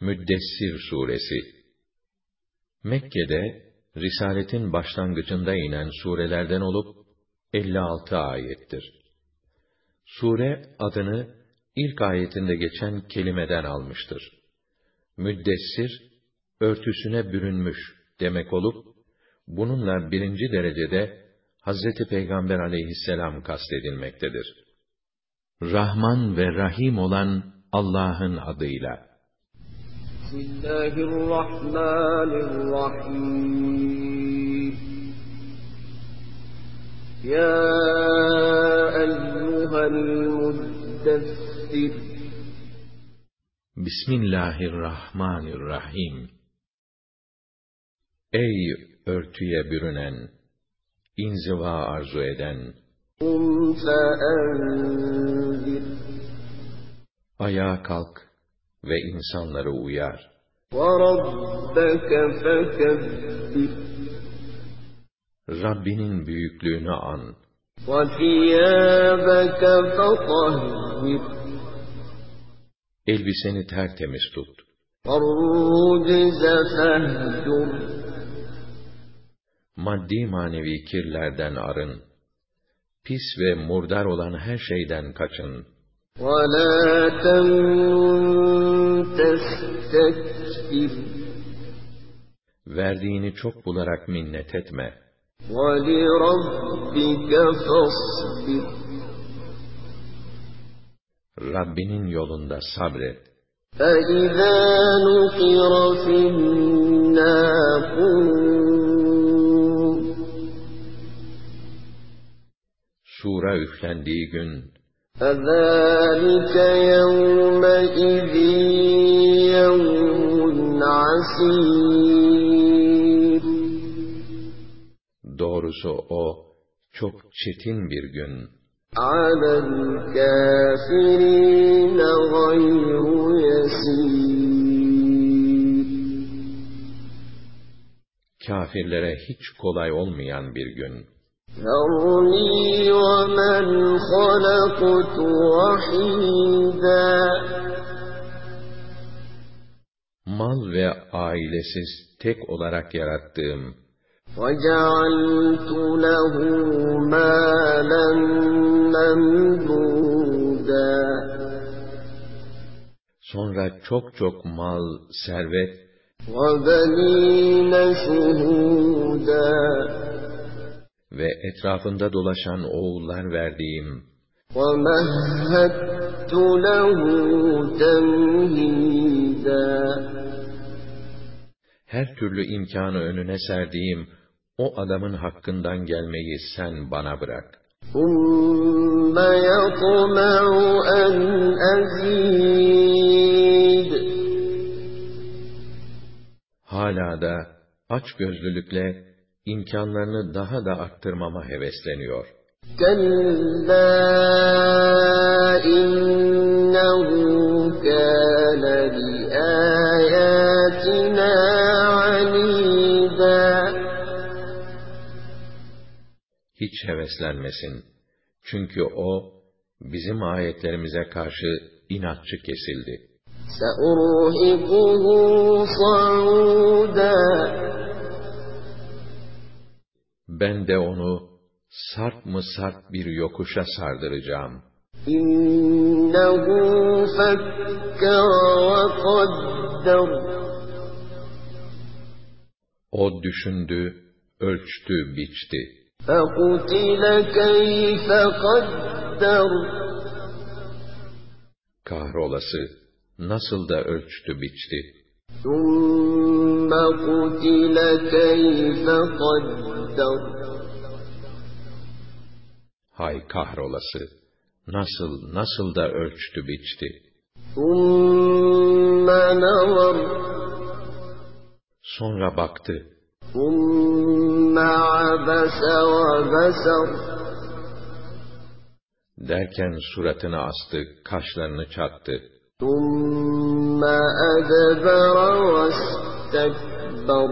Müddessir suresi Mekke'de risaletin başlangıcında inen surelerden olup 56 ayettir. Sure adını ilk ayetinde geçen kelimeden almıştır. Müddessir örtüsüne bürünmüş demek olup bununla birinci derecede Hazreti Peygamber aleyhisselam kastedilmektedir. Rahman ve Rahim olan Allah'ın adıyla. Bismillahirrahmanirrahim. Ey örtüye bürünen, inziva arzu eden, Ayağa kalk ve insanları uyar. Rabbinin büyüklüğünü an. Elbiseni tertemiz tut. Maddi manevi kirlerden arın. Pis ve murdar olan her şeyden kaçın. وَلَا Verdiğini çok bularak minnet etme. وَلِرَبِّكَ فَاصْبِرْ Rabbinin yolunda sabret. فَإِذَا نُقِرَ فِي النَّاقُورِ Sura üflendiği gün فَذَٰلِكَ يَوْمَئِذٍ يَوْمٌ عَسِيرٌ Doğrusu o çok çetin bir gün. عَلَى الْكَافِرِينَ غَيْرُ يَسِيرٌ Kafirlere hiç kolay olmayan bir gün. ذَرْنِي وَمَنْ خَلَقْتُ وَحِيدًا Mal ve ailesiz tek olarak yarattığım, وَجَعَلْتُ لَهُ مَالًا مَمْدُودًا sonra çok çok mal, servet وَبَنِينَ شُهُودًا ve etrafında dolaşan oğullar verdiğim, وَمَهَّدتُّ لَهُ تَمْهِيدًا her türlü imkanı önüne serdiğim o adamın hakkından gelmeyi sen bana bırak. ثُمَّ يَطْمَعُ أَنْ أَزِيدَ Hala da aç gözlülükle imkanlarını daha da arttırmama hevesleniyor. كَلَّا hiç heveslenmesin. Çünkü o, bizim ayetlerimize karşı inatçı kesildi. Ben de onu sarp mı sarp bir yokuşa sardıracağım. O düşündü, ölçtü, biçti. فَقُتِلَ كَيْفَ قَدَّرَ Kahrolası, nasıl da ölçtü, biçti. ثُمَّ قُتِلَ كَيْفَ قَدَّرَ Hay kahrolası, nasıl, nasıl da ölçtü, biçti. ثُمَّ نَظَرَ Sonra baktı, ثُمَّ عَبَسَ وَبَسَرَ derken suratını astı, kaşlarını çattı. ثُمَّ أَدْبَرَ وَاسْتَكْبَرَ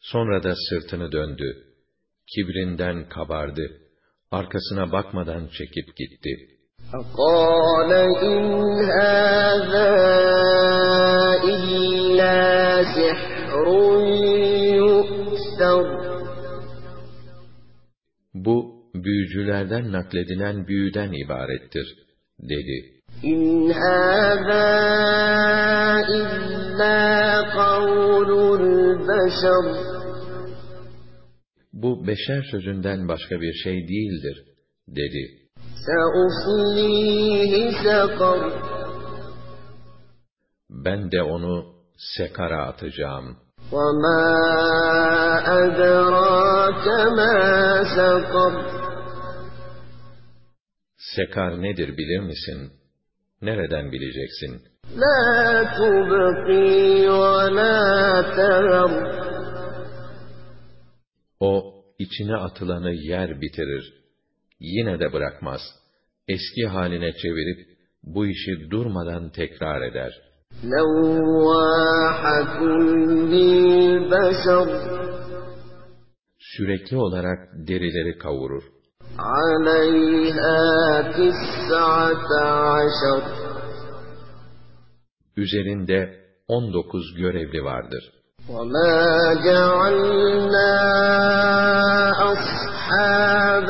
Sonra da sırtını döndü. Kibrinden kabardı. Arkasına bakmadan çekip gitti. فَقَالَ إِنْ هَذَا bu büyücülerden nakledilen büyüden ibarettir dedi. İn hâzâ illâ kavlul beşer. Bu beşer sözünden başka bir şey değildir dedi. Ben de onu sekara atacağım.'' وَمَا أَدْرَاكَ مَا سَقَرُ Sekar nedir bilir misin? Nereden bileceksin? لَا تُبْقِي وَلَا تَذَرُ O içine atılanı yer bitirir. Yine de bırakmaz. Eski haline çevirip bu işi durmadan tekrar eder. Sürekli olarak derileri kavurur. Üzerinde on dokuz görevli vardır. وما جعلنا أصحاب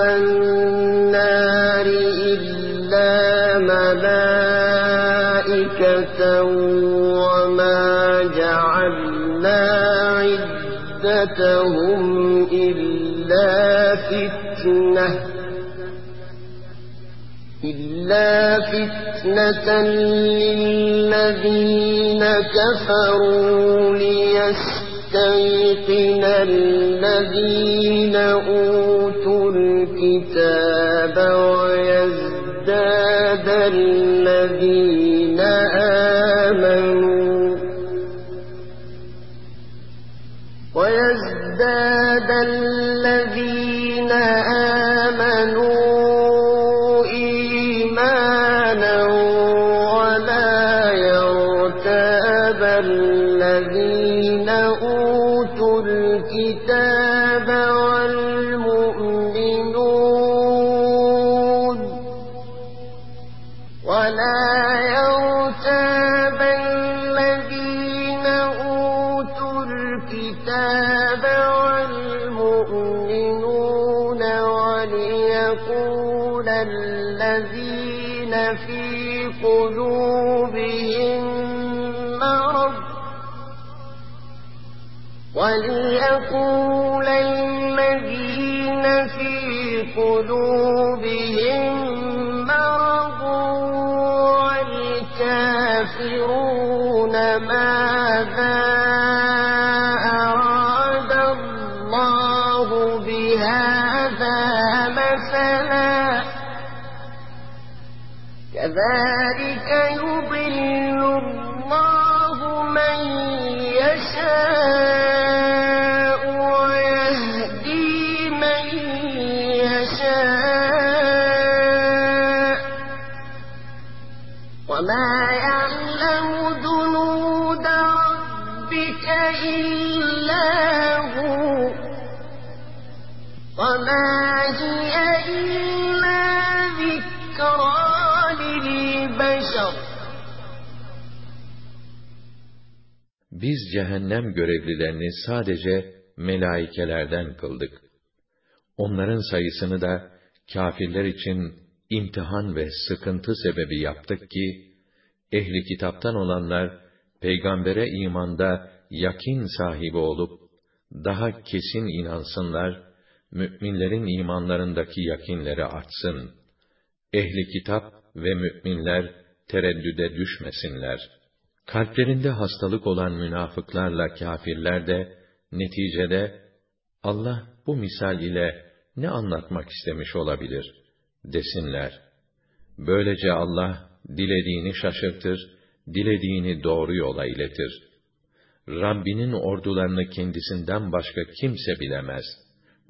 عدتهم إلا فتنة إلا فتنة للذين كفروا ليستيقن الذين أوتوا الكتاب ويزداد الذين الذين آمنوا إيمانا ولا يرتاب الذين أوتوا الكتاب والمؤمنون ولا في قلوبهم من يشاء وما يعلم جنود ربك إلا هو وما هي إلا ذكرى للبشر Biz cehennem görevlilerini sadece melaikelerden kıldık. Onların sayısını da kâfirler için imtihan ve sıkıntı sebebi yaptık ki, ehli kitaptan olanlar, peygambere imanda yakin sahibi olup, daha kesin inansınlar, mü'minlerin imanlarındaki yakinleri artsın. Ehli kitap ve mü'minler tereddüde düşmesinler.'' Kalplerinde hastalık olan münafıklarla kâfirler de neticede Allah bu misal ile ne anlatmak istemiş olabilir desinler. Böylece Allah dilediğini şaşırtır, dilediğini doğru yola iletir. Rabbinin ordularını kendisinden başka kimse bilemez.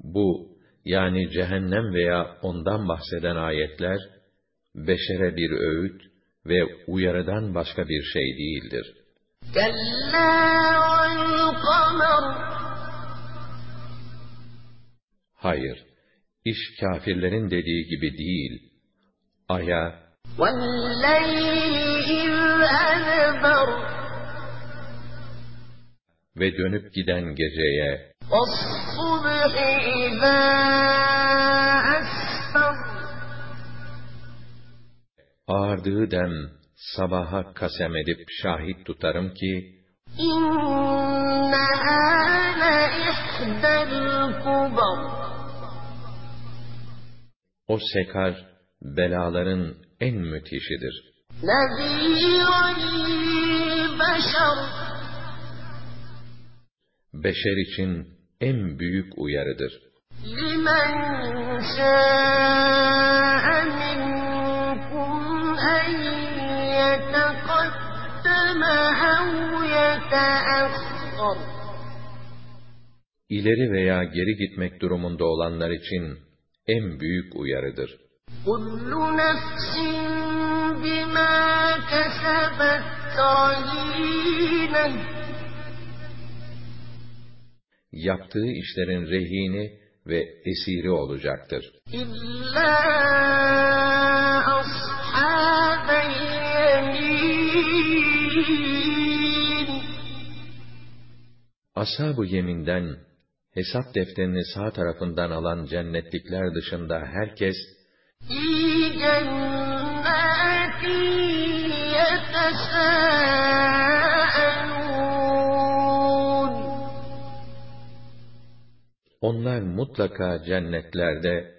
Bu yani cehennem veya ondan bahseden ayetler beşere bir öğüt ve uyarıdan başka bir şey değildir. Hayır, iş kafirlerin dediği gibi değil. Aya ve dönüp giden geceye ağardığı dem sabaha kasem edip şahit tutarım ki İnneha le ihdel kubar o sekar belaların en müthişidir. نذيرا للبشر Beşer için en büyük uyarıdır. لمن شاء منكم أن يتقدم أو يتأخر İleri veya geri gitmek durumunda olanlar için en büyük uyarıdır. Yaptığı işlerin rehini ve esiri olacaktır. Ashab-ı yeminden hesap defterini sağ tarafından alan cennetlikler dışında herkes Onlar mutlaka cennetlerde.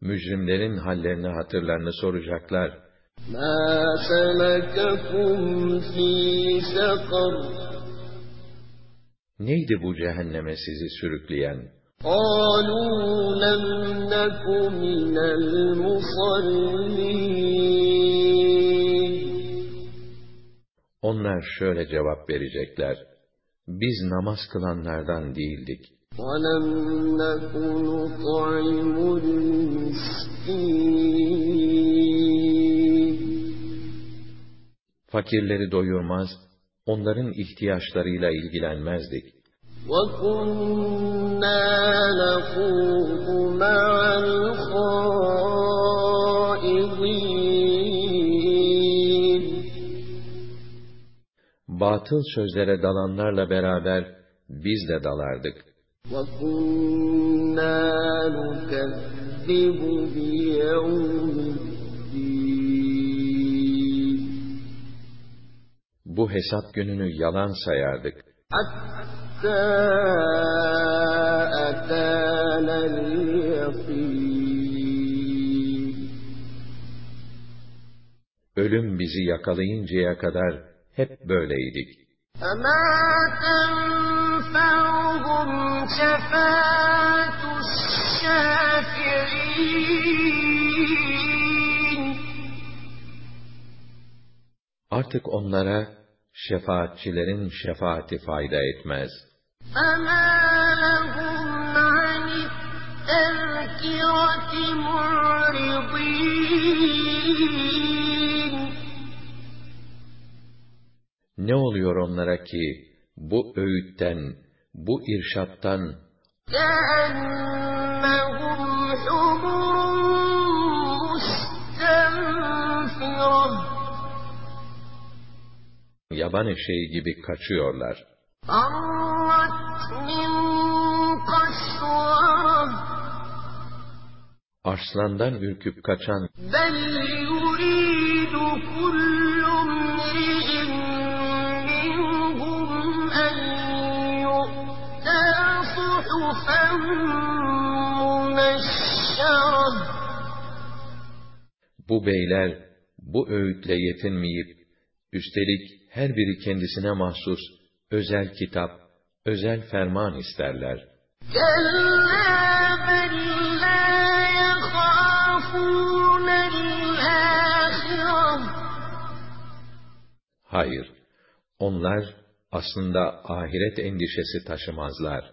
Mücrimlerin hallerini hatırlarını soracaklar. ما سلككم في سقر Neydi bu cehenneme sizi sürükleyen? قالوا لم نك من المصلين Onlar şöyle cevap verecekler. Biz namaz kılanlardan değildik. ولم نك نطعم المسكين Fakirleri doyurmaz, onların ihtiyaçlarıyla ilgilenmezdik. وكنا نخوض مع الخائضين Batıl sözlere dalanlarla beraber biz de dalardık. وكنا نكذب بيوم Bu hesap gününü yalan sayardık. حتى أتانا اليقين Ölüm bizi yakalayıncaya kadar hep böyleydik. فما تنفعهم شفاعة الشافعين Artık onlara şefaatçilerin şefaati fayda etmez. فما لهم عن التذكرة معرضين Ne oluyor onlara ki bu öğütten, bu irşattan كأنهم حمر yaban eşeği gibi kaçıyorlar. Arslandan ürküp kaçan Bu beyler bu öğütle yetinmeyip Üstelik her biri kendisine mahsus özel kitap, özel ferman isterler. Hayır, onlar aslında ahiret endişesi taşımazlar.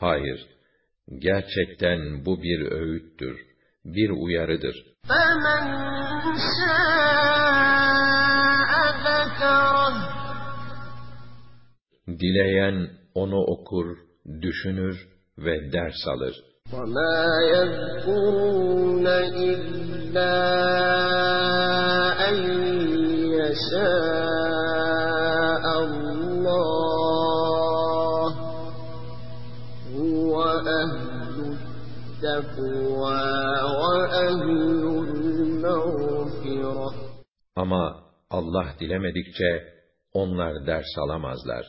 كلا إنه تذكرة Hayır, gerçekten bu bir öğüttür, bir uyarıdır. فمن شاء ذكره Dileyen onu okur, düşünür ve ders alır. وما يذكرون إلا يشاء Ama Allah dilemedikçe onlar ders alamazlar.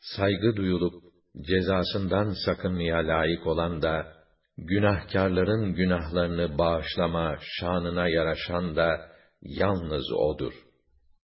Saygı duyulup cezasından sakınmaya layık olan da günahkarların günahlarını bağışlama şanına yaraşan da yalnız odur.